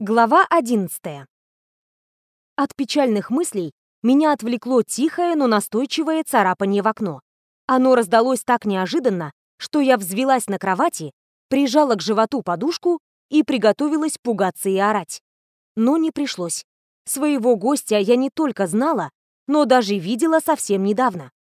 Глава 11. От печальных мыслей меня отвлекло тихое, но настойчивое царапание в окно. Оно раздалось так неожиданно, что я взвелась на кровати, прижала к животу подушку и приготовилась пугаться и орать. Но не пришлось. Своего гостя я не только знала, но даже видела совсем недавно.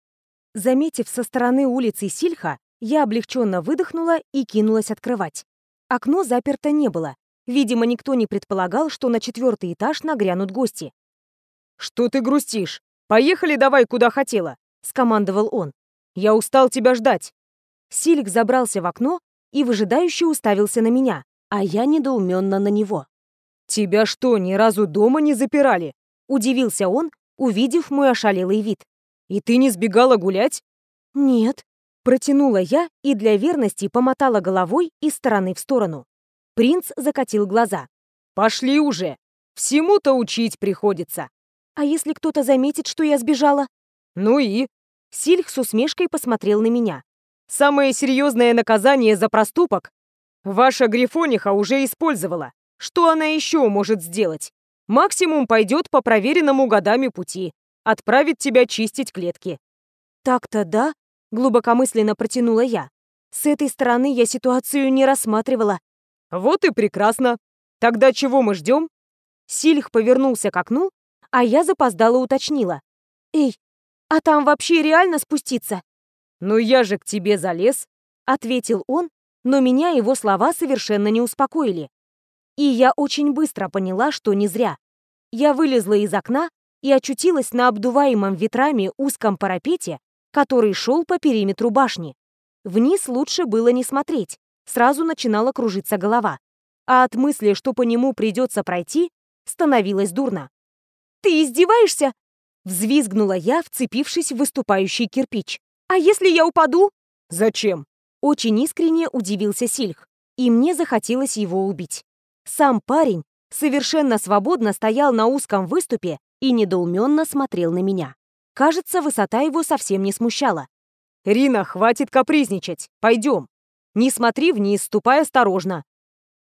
Заметив со стороны улицы Сильха, я облегченно выдохнула и кинулась открывать. Окно заперто не было, Видимо, никто не предполагал, что на четвертый этаж нагрянут гости. «Что ты грустишь? Поехали давай, куда хотела!» — скомандовал он. «Я устал тебя ждать!» Силик забрался в окно и выжидающе уставился на меня, а я недоуменно на него. «Тебя что, ни разу дома не запирали?» — удивился он, увидев мой ошалелый вид. «И ты не сбегала гулять?» «Нет», — протянула я и для верности помотала головой из стороны в сторону. Принц закатил глаза. «Пошли уже! Всему-то учить приходится!» «А если кто-то заметит, что я сбежала?» «Ну и?» Сильх с усмешкой посмотрел на меня. «Самое серьезное наказание за проступок ваша Грифониха уже использовала. Что она еще может сделать? Максимум пойдет по проверенному годами пути. Отправит тебя чистить клетки». «Так-то да», — глубокомысленно протянула я. «С этой стороны я ситуацию не рассматривала. «Вот и прекрасно. Тогда чего мы ждем?» Сильх повернулся к окну, а я запоздала уточнила. «Эй, а там вообще реально спуститься?» «Ну я же к тебе залез», — ответил он, но меня его слова совершенно не успокоили. И я очень быстро поняла, что не зря. Я вылезла из окна и очутилась на обдуваемом ветрами узком парапете, который шел по периметру башни. Вниз лучше было не смотреть, сразу начинала кружиться голова. А от мысли, что по нему придется пройти, становилось дурно. «Ты издеваешься?» Взвизгнула я, вцепившись в выступающий кирпич. «А если я упаду?» «Зачем?» Очень искренне удивился Сильх, и мне захотелось его убить. Сам парень совершенно свободно стоял на узком выступе и недоуменно смотрел на меня. Кажется, высота его совсем не смущала. «Рина, хватит капризничать. Пойдем». Не смотри вниз, ступай осторожно.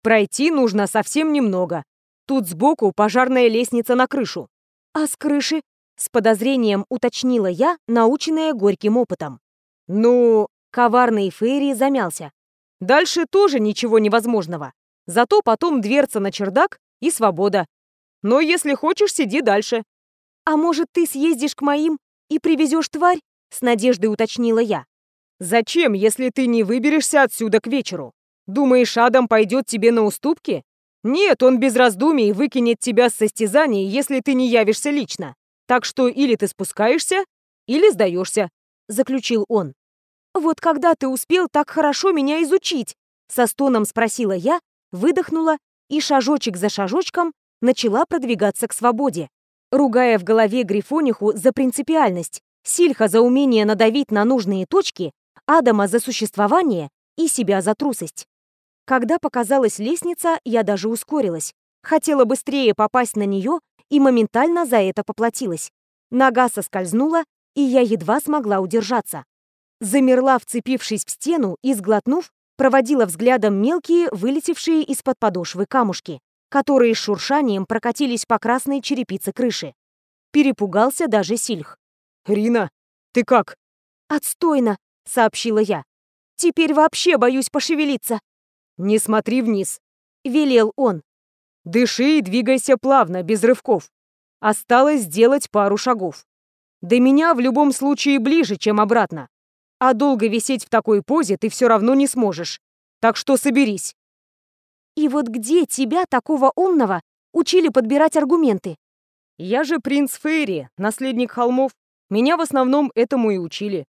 Пройти нужно совсем немного. Тут сбоку пожарная лестница на крышу. А с крыши? С подозрением уточнила я, наученная горьким опытом. Ну, коварный Фейри замялся. Дальше тоже ничего невозможного. Зато потом дверца на чердак и свобода. Но если хочешь, сиди дальше. А может, ты съездишь к моим и привезешь тварь? С надеждой уточнила я. Зачем, если ты не выберешься отсюда к вечеру? Думаешь, Адам пойдет тебе на уступки? Нет, он без раздумий выкинет тебя с состязаний, если ты не явишься лично. Так что или ты спускаешься, или сдаешься», — заключил он. «Вот когда ты успел так хорошо меня изучить?» Со стоном спросила я, выдохнула и шажочек за шажочком начала продвигаться к свободе, ругая в голове Грифониху за принципиальность, Сильха за умение надавить на нужные точки Адама за существование и себя за трусость. Когда показалась лестница, я даже ускорилась. Хотела быстрее попасть на нее и моментально за это поплатилась. Нога соскользнула, и я едва смогла удержаться. Замерла, вцепившись в стену и, сглотнув, проводила взглядом мелкие, вылетевшие из-под подошвы камушки, которые с шуршанием прокатились по красной черепице крыши. Перепугался даже Сильх. «Рина, ты как?» «Отстойно!» — сообщила я. «Теперь вообще боюсь пошевелиться». «Не смотри вниз», — велел он. «Дыши и двигайся плавно, без рывков. Осталось сделать пару шагов. До меня в любом случае ближе, чем обратно. А долго висеть в такой позе ты все равно не сможешь. Так что соберись». «И вот где тебя, такого умного, учили подбирать аргументы?» «Я же принц Фейри, наследник холмов. Меня в основном этому и учили.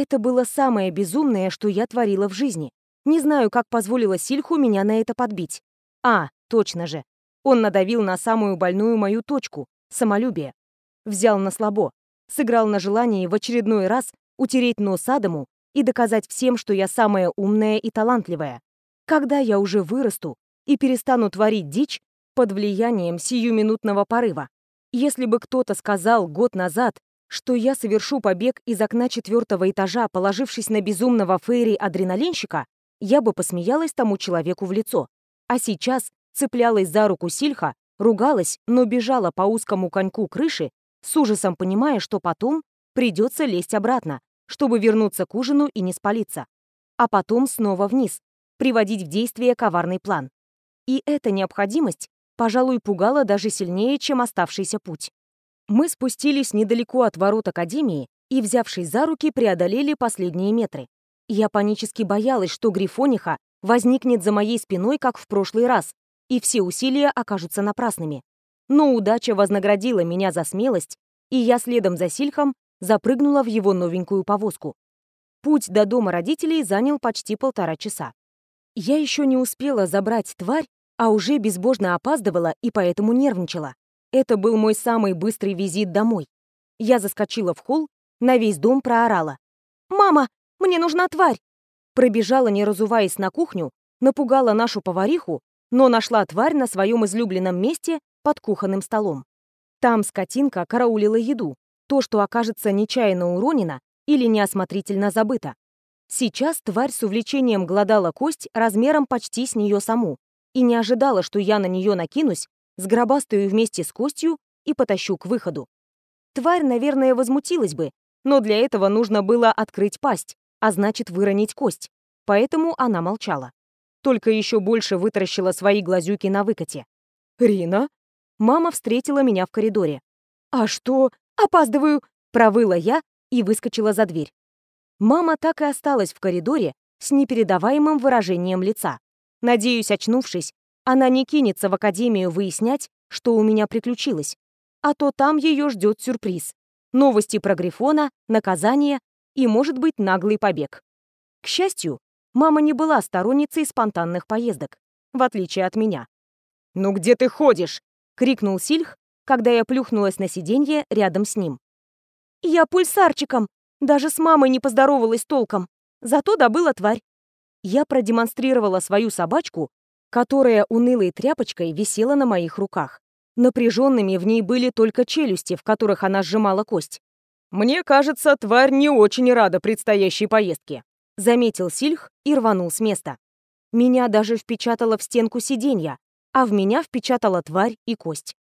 Это было самое безумное, что я творила в жизни. Не знаю, как позволила Сильху меня на это подбить. А, точно же. Он надавил на самую больную мою точку — самолюбие. Взял на слабо. Сыграл на желании в очередной раз утереть нос Адаму и доказать всем, что я самая умная и талантливая. Когда я уже вырасту и перестану творить дичь под влиянием сиюминутного порыва. Если бы кто-то сказал год назад, что я совершу побег из окна четвертого этажа, положившись на безумного фейри-адреналинщика, я бы посмеялась тому человеку в лицо. А сейчас цеплялась за руку Сильха, ругалась, но бежала по узкому коньку крыши, с ужасом понимая, что потом придется лезть обратно, чтобы вернуться к ужину и не спалиться. А потом снова вниз, приводить в действие коварный план. И эта необходимость, пожалуй, пугала даже сильнее, чем оставшийся путь. Мы спустились недалеко от ворот Академии и, взявшись за руки, преодолели последние метры. Я панически боялась, что Грифониха возникнет за моей спиной, как в прошлый раз, и все усилия окажутся напрасными. Но удача вознаградила меня за смелость, и я следом за Сильхом запрыгнула в его новенькую повозку. Путь до дома родителей занял почти полтора часа. Я еще не успела забрать тварь, а уже безбожно опаздывала и поэтому нервничала. Это был мой самый быстрый визит домой. Я заскочила в холл, на весь дом проорала. «Мама, мне нужна тварь!» Пробежала, не разуваясь, на кухню, напугала нашу повариху, но нашла тварь на своем излюбленном месте под кухонным столом. Там скотинка караулила еду, то, что окажется нечаянно уронено или неосмотрительно забыто. Сейчас тварь с увлечением глодала кость размером почти с нее саму и не ожидала, что я на нее накинусь, сгробастаю вместе с костью и потащу к выходу. Тварь, наверное, возмутилась бы, но для этого нужно было открыть пасть, а значит выронить кость, поэтому она молчала. Только еще больше вытаращила свои глазюки на выкате. «Рина?» Мама встретила меня в коридоре. «А что? Опаздываю!» — провыла я и выскочила за дверь. Мама так и осталась в коридоре с непередаваемым выражением лица. Надеюсь, очнувшись, она не кинется в академию выяснять, что у меня приключилось. А то там ее ждет сюрприз. Новости про Грифона, наказание и, может быть, наглый побег. К счастью, мама не была сторонницей спонтанных поездок, в отличие от меня. «Ну где ты ходишь?» — крикнул Сильх, когда я плюхнулась на сиденье рядом с ним. «Я пульсарчиком!» Даже с мамой не поздоровалась толком. Зато добыла тварь. Я продемонстрировала свою собачку, которая унылой тряпочкой висела на моих руках. Напряженными в ней были только челюсти, в которых она сжимала кость. «Мне кажется, тварь не очень рада предстоящей поездке», заметил Сильх и рванул с места. Меня даже впечатало в стенку сиденья, а в меня впечатала тварь и кость.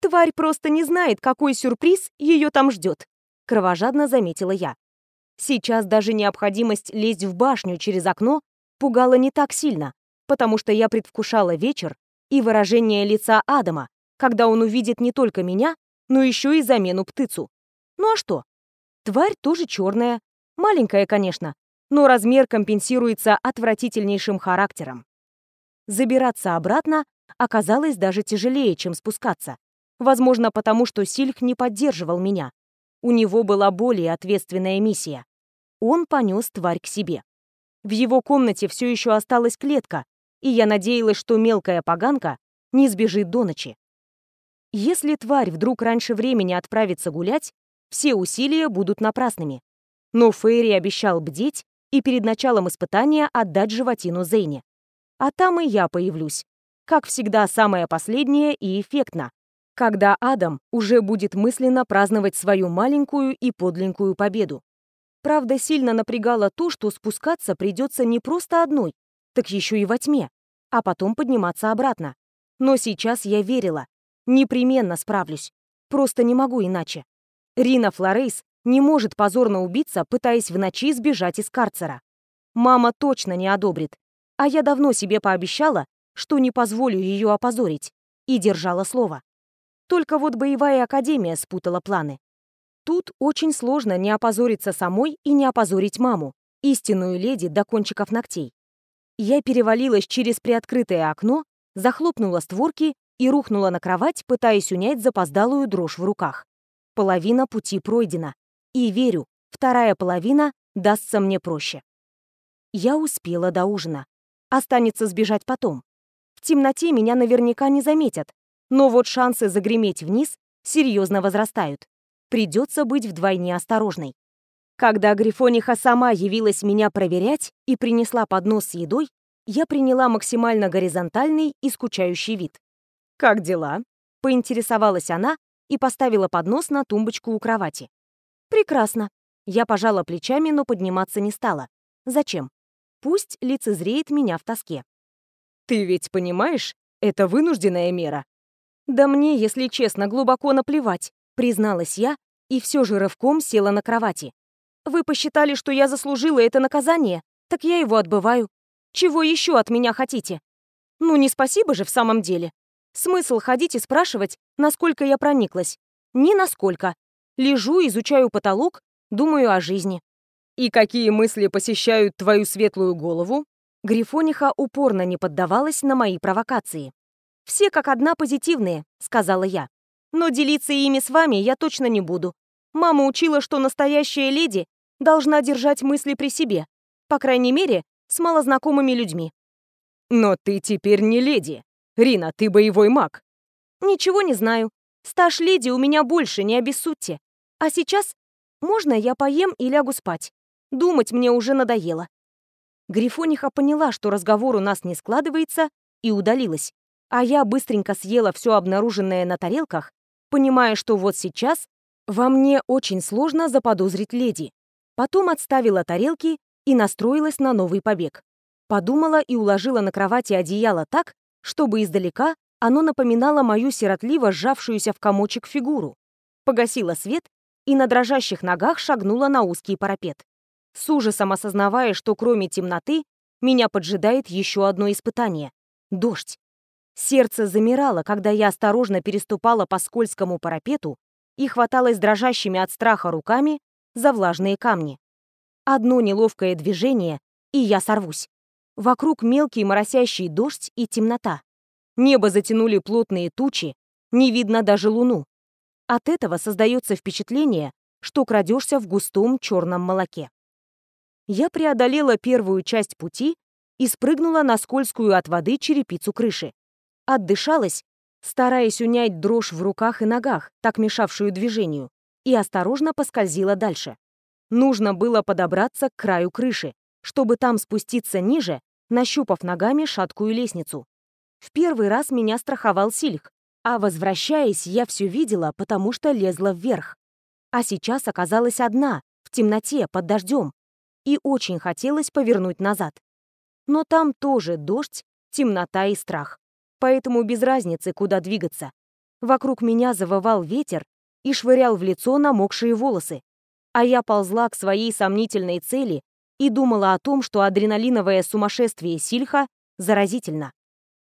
Тварь просто не знает, какой сюрприз ее там ждет кровожадно заметила я. Сейчас даже необходимость лезть в башню через окно пугала не так сильно, потому что я предвкушала вечер и выражение лица Адама, когда он увидит не только меня, но еще и замену птицу. Ну а что? Тварь тоже черная, маленькая, конечно, но размер компенсируется отвратительнейшим характером. Забираться обратно оказалось даже тяжелее, чем спускаться. Возможно, потому что Сильх не поддерживал меня, у него была более ответственная миссия. Он понес тварь к себе. В его комнате все еще осталась клетка, и я надеялась, что мелкая поганка не сбежит до ночи. Если тварь вдруг раньше времени отправится гулять, все усилия будут напрасными. Но Фейри обещал бдеть и перед началом испытания отдать животину Зейне. А там и я появлюсь. Как всегда, самое последнее и эффектно, когда Адам уже будет мысленно праздновать свою маленькую и подленькую победу. Правда, сильно напрягало то, что спускаться придется не просто одной, так еще и во тьме, а потом подниматься обратно. Но сейчас я верила. Непременно справлюсь. Просто не могу иначе. Рина Флорейс не может позорно убиться, пытаясь в ночи сбежать из карцера. Мама точно не одобрит. А я давно себе пообещала, что не позволю ее опозорить. И держала слово. Только вот боевая академия спутала планы. Тут очень сложно не опозориться самой и не опозорить маму, истинную леди до кончиков ногтей. Я перевалилась через приоткрытое окно, захлопнула створки и рухнула на кровать, пытаясь унять запоздалую дрожь в руках. Половина пути пройдена. И верю, вторая половина дастся мне проще. Я успела до ужина. Останется сбежать потом. В темноте меня наверняка не заметят, но вот шансы загреметь вниз серьезно возрастают. Придется быть вдвойне осторожной. Когда Грифониха сама явилась меня проверять и принесла поднос с едой, я приняла максимально горизонтальный и скучающий вид. «Как дела?» — поинтересовалась она и поставила поднос на тумбочку у кровати. «Прекрасно». Я пожала плечами, но подниматься не стала. Зачем? Пусть лицезреет меня в тоске. «Ты ведь понимаешь, Это вынужденная мера. Да мне, если честно, глубоко наплевать, призналась я и все же рывком села на кровати. Вы посчитали, что я заслужила это наказание? Так я его отбываю. Чего еще от меня хотите? Ну, не спасибо же в самом деле. Смысл ходить и спрашивать, насколько я прониклась? Ни насколько. Лежу, изучаю потолок, думаю о жизни. И какие мысли посещают твою светлую голову? Грифониха упорно не поддавалась на мои провокации. «Все как одна позитивные», — сказала я. «Но делиться ими с вами я точно не буду. Мама учила, что настоящая леди должна держать мысли при себе, по крайней мере, с малознакомыми людьми». «Но ты теперь не леди. Рина, ты боевой маг». «Ничего не знаю. Стаж леди у меня больше, не обессудьте. А сейчас можно я поем и лягу спать? Думать мне уже надоело». Грифониха поняла, что разговор у нас не складывается, и удалилась. А я быстренько съела все обнаруженное на тарелках, понимая, что вот сейчас во мне очень сложно заподозрить леди. Потом отставила тарелки и настроилась на новый побег. Подумала и уложила на кровати одеяло так, чтобы издалека оно напоминало мою сиротливо сжавшуюся в комочек фигуру. Погасила свет и на дрожащих ногах шагнула на узкий парапет. С ужасом осознавая, что кроме темноты меня поджидает еще одно испытание — дождь. Сердце замирало, когда я осторожно переступала по скользкому парапету и хваталась дрожащими от страха руками за влажные камни. Одно неловкое движение, и я сорвусь. Вокруг мелкий моросящий дождь и темнота. Небо затянули плотные тучи, не видно даже луну. От этого создается впечатление, что крадешься в густом черном молоке. Я преодолела первую часть пути и спрыгнула на скользкую от воды черепицу крыши. Отдышалась, стараясь унять дрожь в руках и ногах, так мешавшую движению, и осторожно поскользила дальше. Нужно было подобраться к краю крыши, чтобы там спуститься ниже, нащупав ногами шаткую лестницу. В первый раз меня страховал Сильх, а возвращаясь, я все видела, потому что лезла вверх. А сейчас оказалась одна, в темноте, под дождем. И очень хотелось повернуть назад. Но там тоже дождь, темнота и страх. Поэтому без разницы, куда двигаться. Вокруг меня завывал ветер и швырял в лицо намокшие волосы. А я ползла к своей сомнительной цели и думала о том, что адреналиновое сумасшествие Сильха заразительно.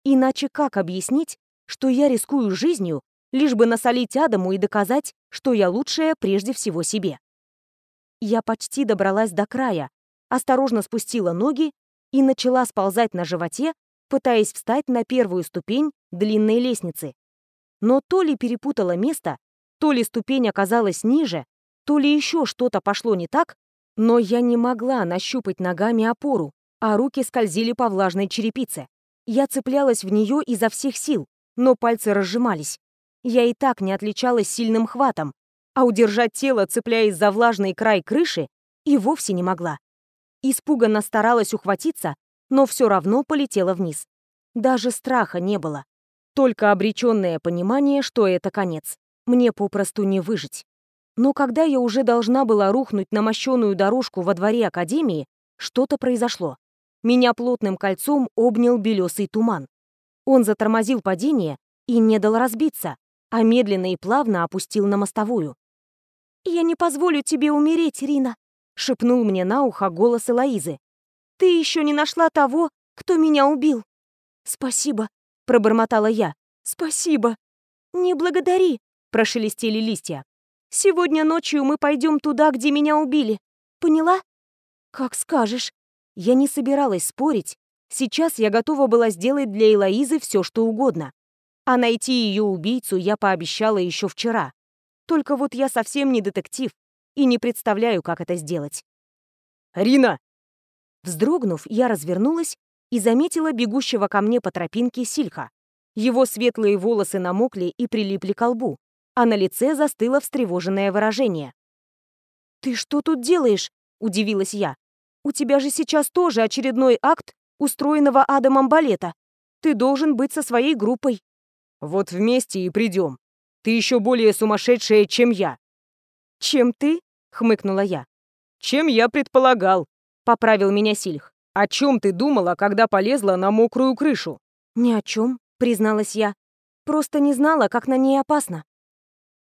Иначе как объяснить, что я рискую жизнью, лишь бы насолить Адаму и доказать, что я лучшая прежде всего себе. Я почти добралась до края, осторожно спустила ноги и начала сползать на животе, пытаясь встать на первую ступень длинной лестницы. Но то ли перепутала место, то ли ступень оказалась ниже, то ли еще что-то пошло не так, но я не могла нащупать ногами опору, а руки скользили по влажной черепице. Я цеплялась в нее изо всех сил, но пальцы разжимались. Я и так не отличалась сильным хватом, а удержать тело, цепляясь за влажный край крыши, и вовсе не могла. Испуганно старалась ухватиться, но все равно полетела вниз. Даже страха не было. Только обреченное понимание, что это конец. Мне попросту не выжить. Но когда я уже должна была рухнуть на мощеную дорожку во дворе Академии, что-то произошло. Меня плотным кольцом обнял белесый туман. Он затормозил падение и не дал разбиться, а медленно и плавно опустил на мостовую. «Я не позволю тебе умереть, Рина», — шепнул мне на ухо голос Элоизы. «Ты еще не нашла того, кто меня убил». «Спасибо», — пробормотала я. «Спасибо». «Не благодари», — прошелестели листья. «Сегодня ночью мы пойдем туда, где меня убили. Поняла?» «Как скажешь». Я не собиралась спорить, Сейчас я готова была сделать для Элоизы все, что угодно. А найти ее убийцу я пообещала еще вчера. Только вот я совсем не детектив и не представляю, как это сделать. «Рина!» Вздрогнув, я развернулась и заметила бегущего ко мне по тропинке Сильха. Его светлые волосы намокли и прилипли к лбу, а на лице застыло встревоженное выражение. «Ты что тут делаешь?» — удивилась я. «У тебя же сейчас тоже очередной акт устроенного Адамом балета. Ты должен быть со своей группой. Вот вместе и придем. Ты еще более сумасшедшая, чем я. Чем ты? Хмыкнула я. Чем я предполагал, поправил меня Сильх. О чем ты думала, когда полезла на мокрую крышу? Ни о чем, призналась я. Просто не знала, как на ней опасно.